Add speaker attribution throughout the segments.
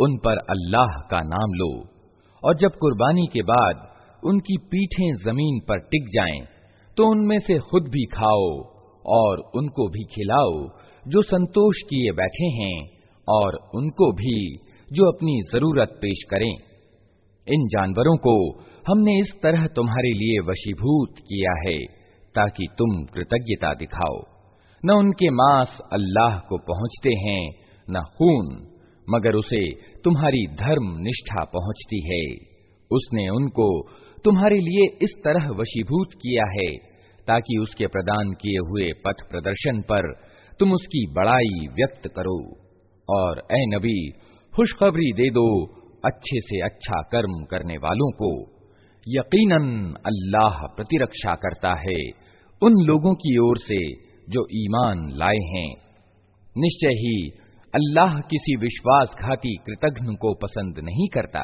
Speaker 1: उन पर अल्लाह का नाम लो और जब कुर्बानी के बाद उनकी पीठें ज़मीन पर टिक जाएँ, तो उनमें से खुद भी खाओ और उनको भी खिलाओ जो संतोष किए बैठे हैं और उनको भी जो अपनी ज़रूरत पेश करें। इन जानवरों को हमने इस तरह तुम्हारे लिए वशीभूत किया है ताकि तुम कृतज्ञता दिखाओ। न उनके मांस अल्लाह को पहुँचते हैं न खून। मगर उसे तुम्हारी धर्म निष्ठा पहुँचती है। उसने उनको तुम्हारे लिए इस तरह वशीभूत किया है, ताकि उसके प्रदान किए हुए पथ प्रदर्शन पर तुम उसकी बड़ाई व्यक्त करो। और ए नबी, खुशखबरी दे दो अच्छे से अच्छा कर्म करने वालों को। यकीनन अल्लाह प्रतिरक्षा करता है उन लोगों की ओर से जो ईमान लाए हैं। निश्चय ही अल्लाह किसी विश्वासघाती कृतघ्न को पसंद नहीं करता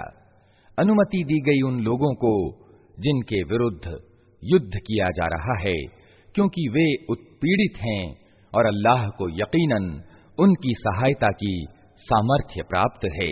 Speaker 1: अनुमति दी गई उन लोगों को जिनके विरुद्ध युद्ध किया जा रहा है क्योंकि वे उत्पीड़ित हैं और अल्लाह को यकीनन उनकी सहायता की सामर्थ्य प्राप्त है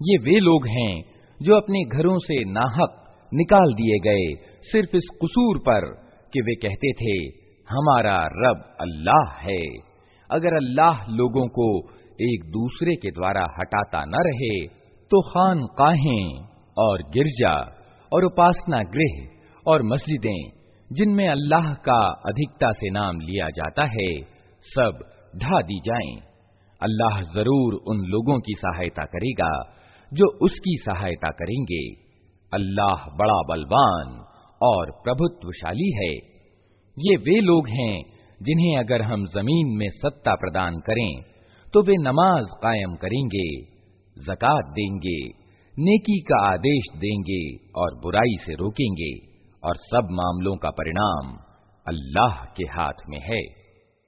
Speaker 1: ये वे लोग हैं जो अपने घरों से नाहक निकाल दिए गए सिर्फ इस कसूर पर कि वे कहते थे हमारा रब अल्लाह है अगर अल्लाह लोगों को एक दूसरे के द्वारा हटाता न रहे तो खान काहें और गिरजा और उपासना गृह और मस्जिदें, जिनमें अल्लाह का अधिकता से नाम लिया जाता है, सब ढा दी जाएँ। अल्लाह ज़रूर उन लोगों की सहायता करेगा, जो उसकी सहायता करेंगे अल्लाह बड़ा बलवान और प्रभुत्वशाली है ये वे लोग हैं, जिन्हें अगर हम ज़मीन में सत्ता प्रदान करें तो वे नमाज़ कायम करेंगे, जकत देंगे, नेकी का आदेश देंगे और बुराई से रोकेंगे और सब मामलों का परिणाम अल्लाह के हाथ में है।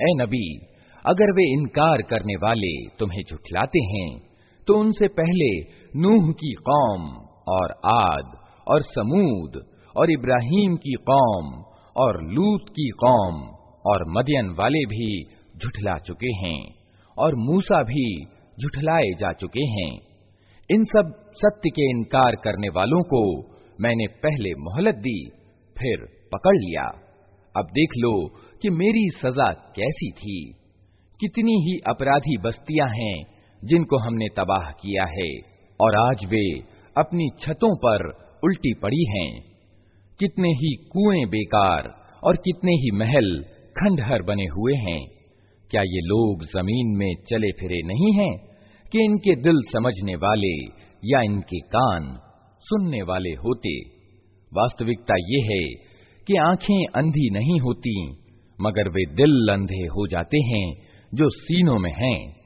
Speaker 1: ए नबी अगर वे इनकार करने वाले तुम्हें झुठलाते हैं तो उनसे पहले नूह की कौम और आद और समूद और इब्राहिम की कौम और लूत की कौम और मदियन वाले भी झुठला चुके हैं और मूसा भी झुठलाए जा चुके हैं। इन सब सत्य के इनकार करने वालों को मैंने पहले मोहलत दी, फिर पकड़ लिया। अब देख लो कि मेरी सजा कैसी थी। कितनी ही अपराधी बस्तियाँ हैं जिनको हमने तबाह किया है, और आज वे अपनी छतों पर उल्टी पड़ी हैं। कितने ही कुएँ बेकार और कितने ही महल खंडहर बने हुए हैं। क्या ये लोग ज़मीन में चले फिरे नहीं हैं कि इनके दिल समझने वाले या इनके कान सुनने वाले होते? वास्तविकता ये है कि आँखें अंधी नहीं होती, मगर वे दिल अंधे हो जाते हैं जो सीनों में हैं।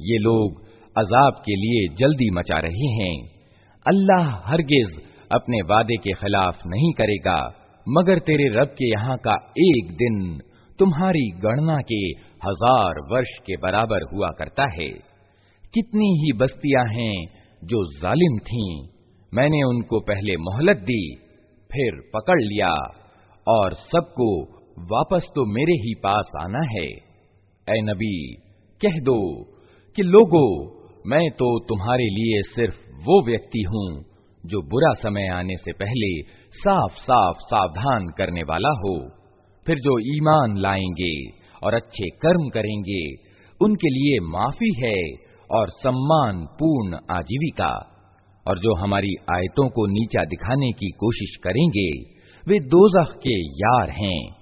Speaker 1: ये लोग अजाब के लिए जल्दी मचा रहे हैं। अल्लाह हरगिज अपने वादे के खिलाफ नहीं करेगा, मगर तेरे रब के यहाँ का एक दिन तुम्हारी गणना के हज़ार वर्ष के बराबर हुआ करता है। कितनी ही बस्तियाँ हैं जो जालिम थीं, मैंने उनको पहले मोहलत दी, फिर पकड़ लिया और सबको वापस तो मेरे ही पास आना है। ए नबी, कह दो कि लोगो, मैं तो तुम्हारे लिए सिर्फ़ वो व्यक्ति हूँ जो बुरा समय आने से पहले साफ़ साफ़ सावधान करने वाला हो। फिर जो ईमान लाएँगे और अच्छे कर्म करेंगे, उनके लिए माफ़ी है और सम्मान पूर्ण आजीविका। और जो हमारी आयतों को नीचा दिखाने की कोशिश करेंगे, वे दोजख के यार हैं।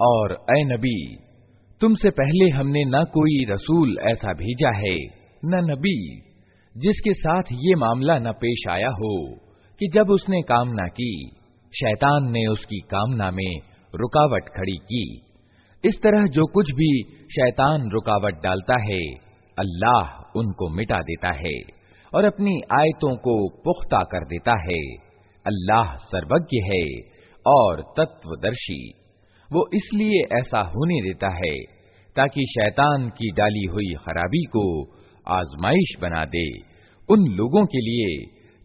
Speaker 1: और ए नबी तुमसे पहले हमने न कोई रसूल ऐसा भेजा है न नबी जिसके साथ ये मामला न पेश आया हो कि जब उसने कामना की शैतान ने उसकी कामना में रुकावट खड़ी की इस तरह जो कुछ भी शैतान रुकावट डालता है अल्लाह उनको मिटा देता है और अपनी आयतों को पुख्ता कर देता है। अल्लाह सर्वज्ञ है और तत्वदर्शी। वो इसलिए ऐसा होने देता है ताकि शैतान की डाली हुई खराबी को आजमाइश बना दे उन लोगों के लिए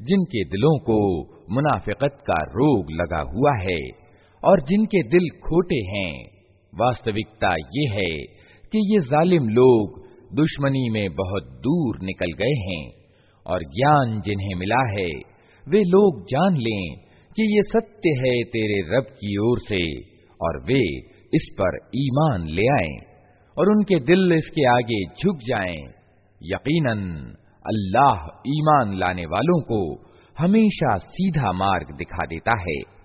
Speaker 1: जिनके दिलों को मुनाफिकत का रोग लगा हुआ है और जिनके दिल खोटे हैं। वास्तविकता ये है कि ये जालिम लोग दुश्मनी में बहुत दूर निकल गए हैं। और ज्ञान जिन्हें मिला है, वे लोग जान लें कि ये सत्य है तेरे रब की ओर से, और वे इस पर ईमान ले आए, और उनके दिल इसके आगे झुक जाएँ। यकीनन, अल्लाह ईमान लाने वालों को हमेशा सीधा मार्ग दिखा देता है।